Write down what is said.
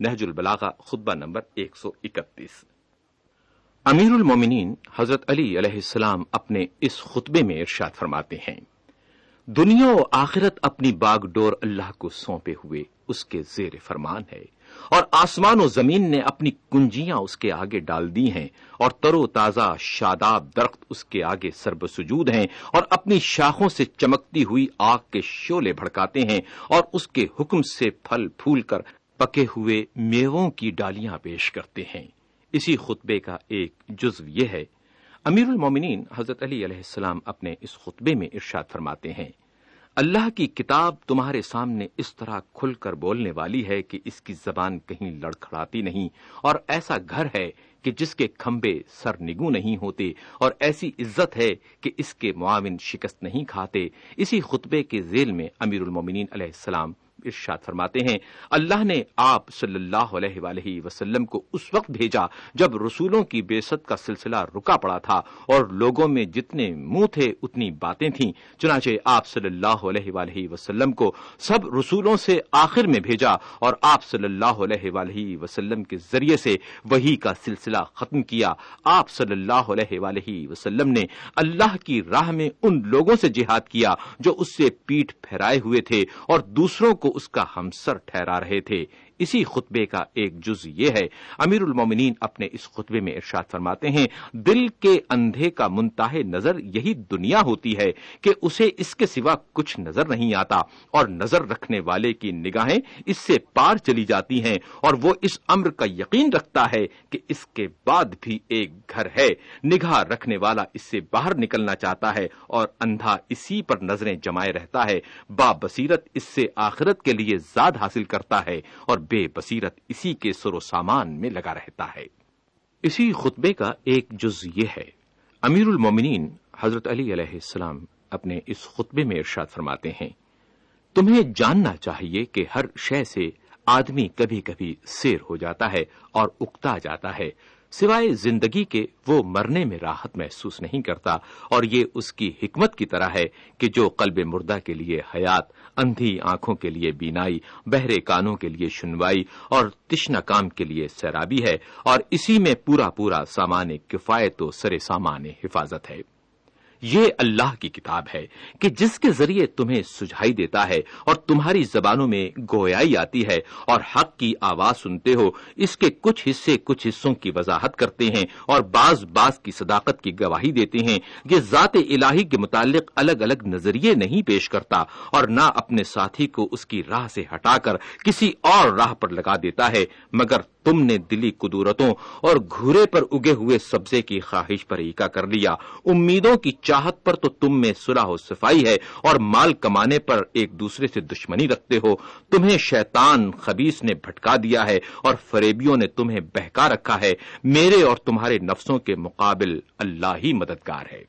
نہج البلاغا خطبہ نمبر ایک سو اکتیس۔ امیر المومنین حضرت علی علیہ السلام اپنے اس خطبے میں ارشاد فرماتے ہیں، دنیا و آخرت اپنی باغ ڈور اللہ کو سونپے ہوئے اس کے زیر فرمان ہے، اور آسمان و زمین نے اپنی کنجیاں اس کے آگے ڈال دی ہیں، اور تر و تازہ شاداب درخت اس کے آگے سرب سجود ہیں، اور اپنی شاخوں سے چمکتی ہوئی آگ کے شولے بھڑکاتے ہیں، اور اس کے حکم سے پھل پھول کر پکے ہوئے میووں کی ڈالیاں پیش کرتے ہیں۔ اسی خطبے کا ایک جزو یہ ہے، امیر المومنین حضرت علی علیہ السلام اپنے اس خطبے میں ارشاد فرماتے ہیں، اللہ کی کتاب تمہارے سامنے اس طرح کھل کر بولنے والی ہے کہ اس کی زبان کہیں لڑکھڑاتی نہیں اور ایسا گھر ہے کہ جس کے کھمبے سر نگو نہیں ہوتے اور ایسی عزت ہے کہ اس کے معاون شکست نہیں کھاتے۔ اسی خطبے کے ذیل میں امیر المومنین علیہ السلام ارشاد فرماتے ہیں، اللہ نے آپ صلی اللہ علیہ وآلہ وسلم کو اس وقت بھیجا جب رسولوں کی بے ست کا سلسلہ رکا پڑا تھا اور لوگوں میں جتنے منہ تھے اتنی باتیں تھیں۔ چنانچہ آپ صلی اللہ علیہ وآلہ وسلم کو سب رسولوں سے آخر میں بھیجا اور آپ صلی اللہ علیہ وآلہ وسلم کے ذریعے سے وہی کا سلسلہ ختم کیا۔ آپ صلی اللہ علیہ وآلہ وسلم نے اللہ کی راہ میں ان لوگوں سے جہاد کیا جو اس سے پیٹ پھیرائے ہوئے تھے اور دوسروں کو اس کا ہمسر ٹھہرا رہے تھے۔ اسی خطبے کا ایک جز یہ ہے، امیر المومنین اپنے اس خطبے میں ارشاد فرماتے ہیں، دل کے اندھے کا منتاہ نظر یہی دنیا ہوتی ہے کہ اسے اس کے سوا کچھ نظر نہیں آتا اور نظر رکھنے والے کی نگاہیں اس سے پار چلی جاتی ہیں اور وہ اس امر کا یقین رکھتا ہے کہ اس کے بعد بھی ایک گھر ہے۔ نگاہ رکھنے والا اس سے باہر نکلنا چاہتا ہے اور اندھا اسی پر نظریں جمائے رہتا ہے۔ با بصیرت اس سے آخرت کے لیے زاد حاصل کرتا ہے اور بے بصیرت اسی کے سر و سامان میں لگا رہتا ہے۔ اسی خطبے کا ایک جز یہ ہے۔ امیر المومنین حضرت علی علیہ السلام اپنے اس خطبے میں ارشاد فرماتے ہیں، تمہیں جاننا چاہیے کہ ہر شے سے آدمی کبھی کبھی سیر ہو جاتا ہے اور اکتا جاتا ہے۔ سوائے زندگی کے وہ مرنے میں راحت محسوس نہیں کرتا اور یہ اس کی حکمت کی طرح ہے کہ جو قلب مردہ کے لیے حیات، اندھی آنکھوں کے لیے بینائی، بہرے کانوں کے لیے شنوائی اور تشنا کام کے لیے سیرابی ہے اور اسی میں پورا پورا سامان کفایت و سر سامان حفاظت ہے۔ یہ اللہ کی کتاب ہے کہ جس کے ذریعے تمہیں سجھائی دیتا ہے اور تمہاری زبانوں میں گویائی آتی ہے اور حق کی آواز سنتے ہو، اس کے کچھ حصے کچھ حصوں کی وضاحت کرتے ہیں اور بعض بعض کی صداقت کی گواہی دیتے ہیں۔ یہ ذات الہی کے متعلق الگ الگ نظریے نہیں پیش کرتا اور نہ اپنے ساتھی کو اس کی راہ سے ہٹا کر کسی اور راہ پر لگا دیتا ہے، مگر تم نے دلی قدورتوں اور گھورے پر اگے ہوئے سبزے کی خواہش پر ایکا کر لیا۔ امیدوں کی چاہت پر تو تم میں صلح و صفائی ہے اور مال کمانے پر ایک دوسرے سے دشمنی رکھتے ہو۔ تمہیں شیطان خبیص نے بھٹکا دیا ہے اور فریبیوں نے تمہیں بہکا رکھا ہے۔ میرے اور تمہارے نفسوں کے مقابل اللہ ہی مددگار ہے۔